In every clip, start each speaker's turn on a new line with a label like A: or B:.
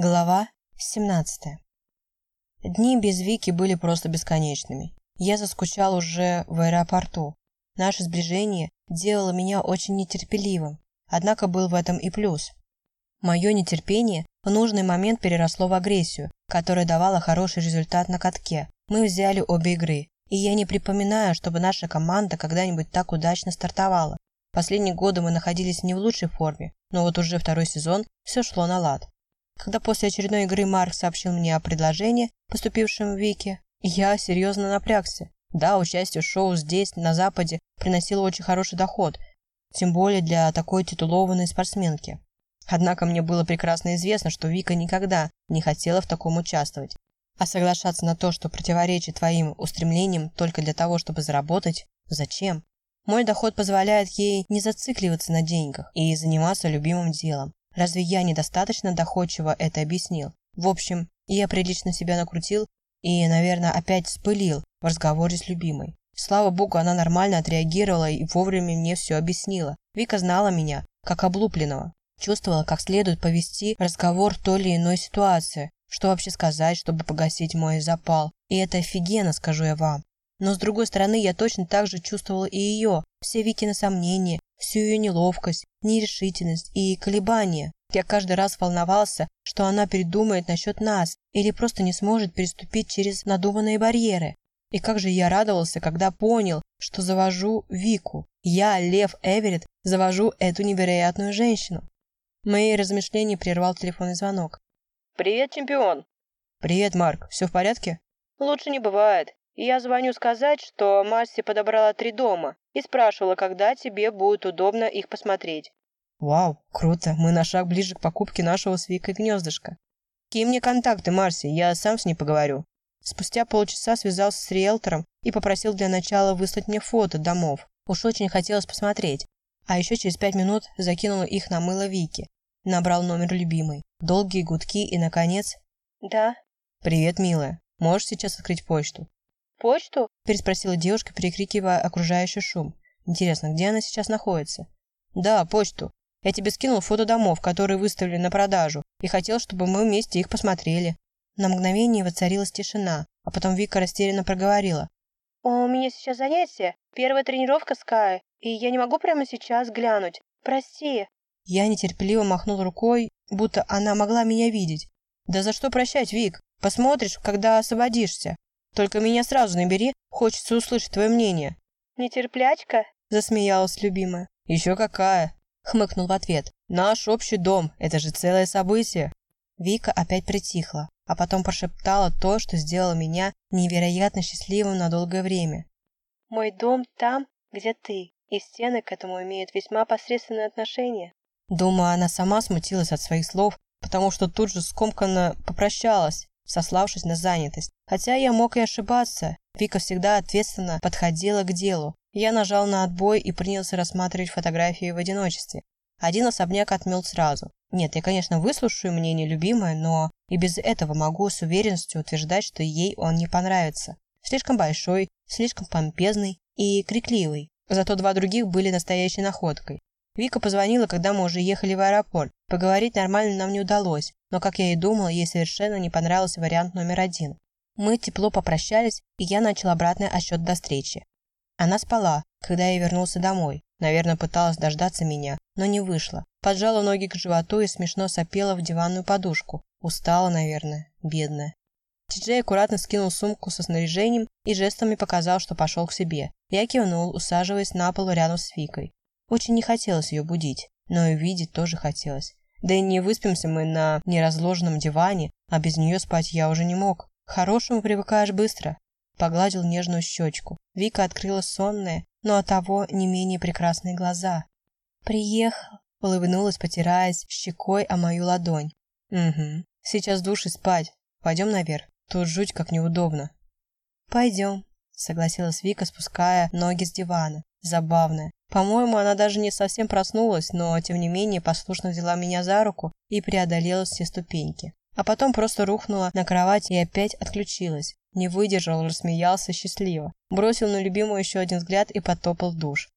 A: Глава 17 Дни без Вики были просто бесконечными. Я заскучал уже в аэропорту. Наше сближение делало меня очень нетерпеливым, однако был в этом и плюс. Мое нетерпение в нужный момент переросло в агрессию, которая давала хороший результат на катке. Мы взяли обе игры, и я не припоминаю, чтобы наша команда когда-нибудь так удачно стартовала. Последние годы мы находились не в лучшей форме, но вот уже второй сезон все шло на лад. Когда после очередной игры Марк сообщил мне о предложении, поступившем в Вики, я серьезно напрягся. Да, участие в шоу здесь, на Западе, приносило очень хороший доход, тем более для такой титулованной спортсменки. Однако мне было прекрасно известно, что Вика никогда не хотела в таком участвовать. А соглашаться на то, что противоречит твоим устремлениям только для того, чтобы заработать, зачем? Мой доход позволяет ей не зацикливаться на деньгах и заниматься любимым делом. Разве я недостаточно доходчиво это объяснил? В общем, я прилично себя накрутил и, наверное, опять вспылил в разговоре с любимой. Слава богу, она нормально отреагировала и вовремя мне все объяснила. Вика знала меня, как облупленного. Чувствовала, как следует повести разговор в той или иной ситуации, что вообще сказать, чтобы погасить мой запал. И это офигенно, скажу я вам. Но с другой стороны, я точно так же чувствовала и ее, все Викины сомнения, всю ее неловкость, нерешительность и колебания. Я каждый раз волновался, что она передумает насчет нас или просто не сможет переступить через надуманные барьеры. И как же я радовался, когда понял, что завожу Вику. Я, Лев Эверетт, завожу эту невероятную женщину. Мои размышления прервал телефонный звонок.
B: «Привет, чемпион!»
A: «Привет, Марк. Все в порядке?»
B: «Лучше не бывает. Я звоню сказать, что Масси подобрала три дома и спрашивала, когда тебе будет удобно их посмотреть.
A: Вау, круто. Мы на шаг ближе к покупке нашего с Викой гнездышка. Какие мне контакты, Марси, я сам с ней поговорю. Спустя полчаса связался с риэлтором и попросил для начала выслать мне фото домов. Уж очень хотелось посмотреть. А еще через пять минут закинул их на мыло Вики. Набрал номер любимой. Долгие гудки и, наконец...
B: «Да».
A: «Привет, милая. Можешь сейчас открыть почту?»
B: «Почту?»
A: – переспросила девушка, перекрикивая окружающий шум. «Интересно, где она сейчас находится?» «Да, почту. Я тебе скинул фото домов, которые выставили на продажу, и хотел, чтобы мы вместе их посмотрели». На мгновение воцарилась тишина, а потом Вика растерянно проговорила.
B: «У меня сейчас занятие, первая тренировка с Кай, и я не могу прямо сейчас глянуть. Прости».
A: Я нетерпеливо махнул рукой, будто она могла меня видеть. «Да за что прощать, Вик? Посмотришь, когда освободишься. Только меня сразу набери, хочется услышать твое мнение».
B: «Нетерплячка?»
A: – засмеялась любимая. «Еще какая!» – хмыкнул в ответ. «Наш общий дом – это же целое событие!» Вика опять притихла, а потом прошептала то, что сделало меня невероятно счастливым на долгое время.
B: «Мой дом там, где ты, и стены к этому имеют весьма посредственное отношение».
A: Думаю, она сама смутилась от своих слов, потому что тут же скомканно попрощалась, сославшись на занятость. Хотя я мог и ошибаться. Вика всегда ответственно подходила к делу. Я нажал на отбой и принялся рассматривать фотографии в одиночестве. Один особняк отмел сразу. Нет, я, конечно, выслушаю мнение любимой, но и без этого могу с уверенностью утверждать, что ей он не понравится. Слишком большой, слишком помпезный и крикливый. Зато два других были настоящей находкой. Вика позвонила, когда мы уже ехали в аэропорт. Поговорить нормально нам не удалось, но, как я и думала, ей совершенно не понравился вариант номер один. Мы тепло попрощались, и я начал обратный отсчет до встречи. Она спала, когда я вернулся домой. Наверное, пыталась дождаться меня, но не вышло. Поджала ноги к животу и смешно сопела в диванную подушку. Устала, наверное, бедная. Тиджей аккуратно скинул сумку со снаряжением и жестами показал, что пошел к себе. Я кивнул, усаживаясь на пол рядом с Викой. Очень не хотелось ее будить, но и видеть тоже хотелось. Да и не выспимся мы на неразложенном диване, а без нее спать я уже не мог. К хорошему привыкаешь быстро. Погладил нежную щечку. Вика открыла сонные, но от того не менее прекрасные глаза. «Приехал», — улыбнулась, потираясь щекой о мою ладонь. «Угу. Сейчас душ и спать. Пойдем наверх. Тут жуть как неудобно». «Пойдем», — согласилась Вика, спуская ноги с дивана. Забавная. По-моему, она даже не совсем проснулась, но, тем не менее, послушно взяла меня за руку и преодолела все ступеньки. А потом просто рухнула на кровать и опять отключилась. Не выдержал, рассмеялся счастливо. Бросил на любимую еще один взгляд и потопал в душ.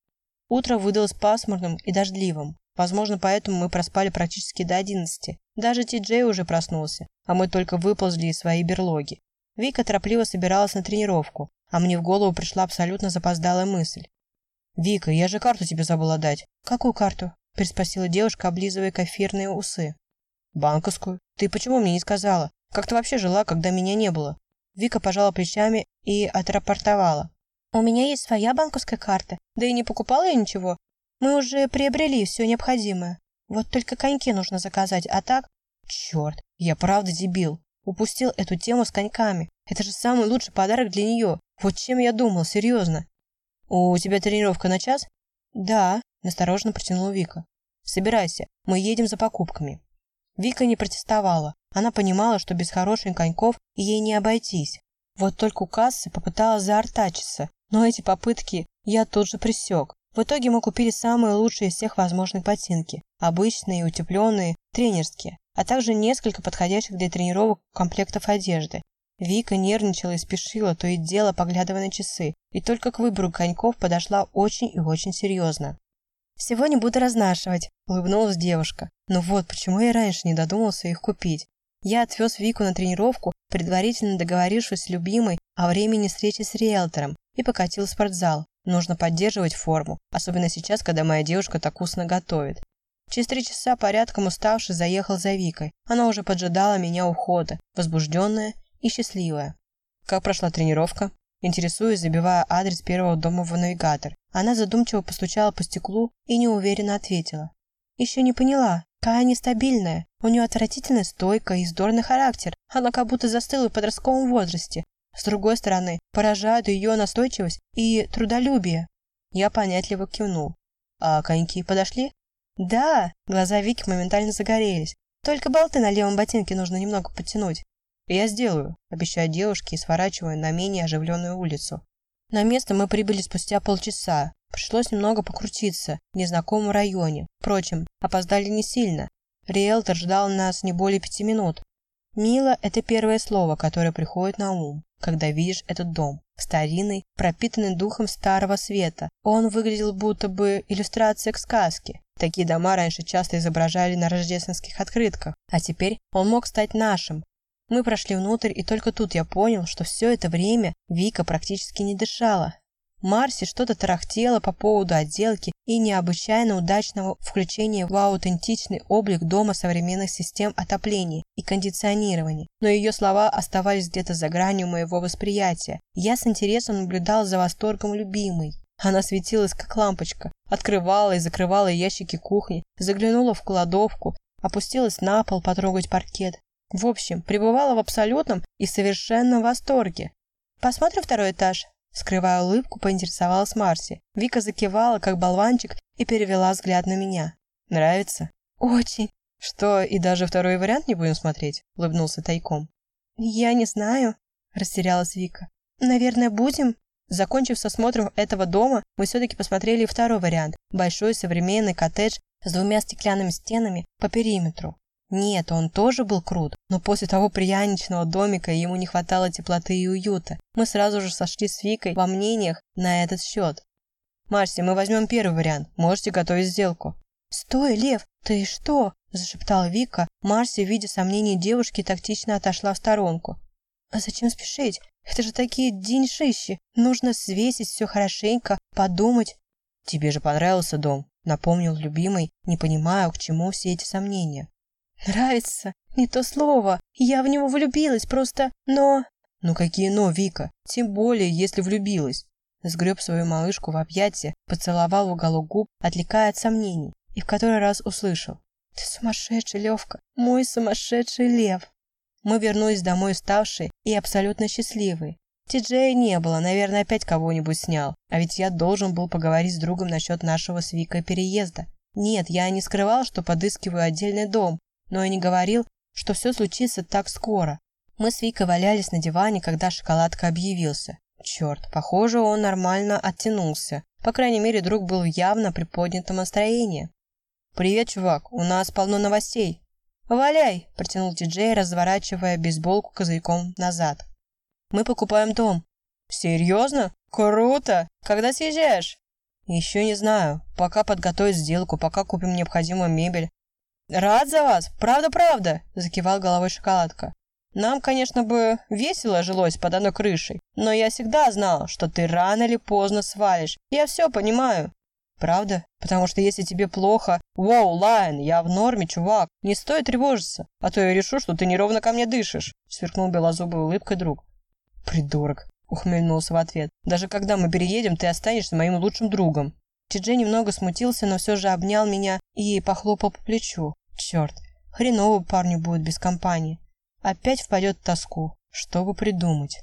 A: Утро выдалось пасмурным и дождливым. Возможно, поэтому мы проспали практически до одиннадцати. Даже Ти-Джей уже проснулся, а мы только выползли из своей берлоги. Вика торопливо собиралась на тренировку, а мне в голову пришла абсолютно запоздалая мысль. «Вика, я же карту тебе забыла дать».
B: «Какую карту?» – переспросила девушка, облизывая кофирные усы.
A: «Банковскую. Ты почему мне не сказала? Как ты вообще жила, когда меня не было?» Вика пожала плечами и отрапортовала.
B: «У меня есть своя банковская карта, да и не покупала я ничего. Мы уже приобрели все необходимое. Вот только коньки нужно заказать, а так...»
A: «Черт, я правда дебил. Упустил эту тему с коньками. Это же самый лучший подарок для нее. Вот чем я думал, серьезно. У тебя тренировка на час?
B: Да,
A: настороженно протянула Вика. Собирайся, мы едем за покупками. Вика не протестовала. Она понимала, что без хороших коньков ей не обойтись. Вот только у кассы попыталась заортачиться, но эти попытки я тут же пресек. В итоге мы купили самые лучшие из всех возможных ботинки. Обычные, утепленные, тренерские, а также несколько подходящих для тренировок комплектов одежды. Вика нервничала и спешила, то и дело поглядывая на часы, и только к выбору коньков подошла очень и очень серьезно.
B: «Сегодня буду разнашивать», – улыбнулась девушка.
A: «Ну вот, почему я раньше не додумался их купить?» Я отвез Вику на тренировку, предварительно договорившись с любимой о времени встречи с риэлтором, и покатил в спортзал. Нужно поддерживать форму, особенно сейчас, когда моя девушка так вкусно готовит. Через три часа порядком уставший заехал за Викой. Она уже поджидала меня у входа, возбужденная и счастливая. Как прошла тренировка? Интересуясь, забивая адрес первого дома в навигатор. Она задумчиво постучала по стеклу и неуверенно ответила.
B: «Еще не поняла. Кая нестабильная. У нее отвратительная стойка и здорный характер. Она как будто застыла в подростковом возрасте. С другой стороны, поражают ее настойчивость и трудолюбие.
A: Я понятливо кивнул. А коньки подошли?
B: Да, глаза Вики моментально загорелись. Только болты на левом ботинке нужно немного подтянуть.
A: Я сделаю, обещаю девушке и сворачиваю на менее оживленную улицу. На место мы прибыли спустя полчаса. Пришлось немного покрутиться в незнакомом районе. Впрочем, опоздали не сильно. Риэлтор ждал нас не более пяти минут. «Мило» — это первое слово, которое приходит на ум, когда видишь этот дом. Старинный, пропитанный духом старого света. Он выглядел будто бы иллюстрация к сказке. Такие дома раньше часто изображали на рождественских открытках, а теперь он мог стать нашим. Мы прошли внутрь, и только тут я понял, что все это время Вика практически не дышала. Марси что-то тарахтела по поводу отделки и необычайно удачного включения в аутентичный облик дома современных систем отопления и кондиционирования, но ее слова оставались где-то за гранью моего восприятия. Я с интересом наблюдал за восторгом любимой. Она светилась, как лампочка, открывала и закрывала ящики кухни, заглянула в кладовку, опустилась на пол потрогать паркет. В общем, пребывала в абсолютном и совершенном восторге. «Посмотрим второй этаж?» Скрывая улыбку, поинтересовалась Марси. Вика закивала, как болванчик, и перевела взгляд на меня. «Нравится?»
B: «Очень».
A: «Что, и даже второй вариант не будем смотреть?» — улыбнулся тайком.
B: «Я не знаю», — растерялась Вика. «Наверное, будем?»
A: Закончив с осмотром этого дома, мы все-таки посмотрели второй вариант – большой современный коттедж с двумя стеклянными стенами по периметру. Нет, он тоже был крут, но после того пряничного домика ему не хватало теплоты и уюта. Мы сразу же сошли с Викой во мнениях на этот счет. «Марси, мы возьмем первый вариант. Можете готовить сделку».
B: «Стой, Лев, ты что?» – зашептала Вика. Марси, видя сомнения девушки, тактично отошла в сторонку. «А зачем спешить? Это же такие деньшищи. Нужно свесить все хорошенько, подумать».
A: «Тебе же понравился дом», – напомнил любимый, не понимая, к чему все эти сомнения.
B: Нравится. Не то слово. Я в него влюбилась, просто... Но...
A: Ну какие но, Вика? Тем более, если влюбилась. Сгреб свою малышку в объятия, поцеловал в уголок губ, отвлекая от сомнений, и в который раз услышал.
B: Ты сумасшедший, Левка. Мой сумасшедший лев.
A: Мы вернулись домой уставшие и абсолютно счастливые. Ти-Джея не было, наверное, опять кого-нибудь снял. А ведь я должен был поговорить с другом насчет нашего с Викой переезда. Нет, я не скрывал, что подыскиваю отдельный дом, но и не говорил, что все случится так скоро. Мы с Викой валялись на диване, когда шоколадка объявился. Черт, похоже, он нормально оттянулся. По крайней мере, друг был явно при поднятом настроении. «Привет, чувак, у нас полно новостей».
B: «Валяй!»
A: – протянул диджей, разворачивая бейсболку козырьком назад. «Мы покупаем дом». «Серьезно? Круто! Когда съезжаешь?» Еще не знаю. Пока подготовить сделку, пока купим необходимую мебель. Рад за вас, правда-правда, закивал головой шоколадка. Нам, конечно, бы весело жилось под одной крышей, но я всегда знал, что ты рано или поздно свалишь. Я все понимаю. Правда? Потому что если тебе плохо... Воу, Лайн, я в норме, чувак. Не стоит тревожиться, а то я решу, что ты неровно ко мне дышишь. Сверкнул белозубой улыбкой друг. Придурок, ухмыльнулся в ответ. Даже когда мы переедем, ты останешься моим лучшим другом. Тиджей немного смутился, но все же обнял меня и похлопал по плечу. Черт, хреново парню будет без компании. Опять впадет в тоску. Что бы придумать?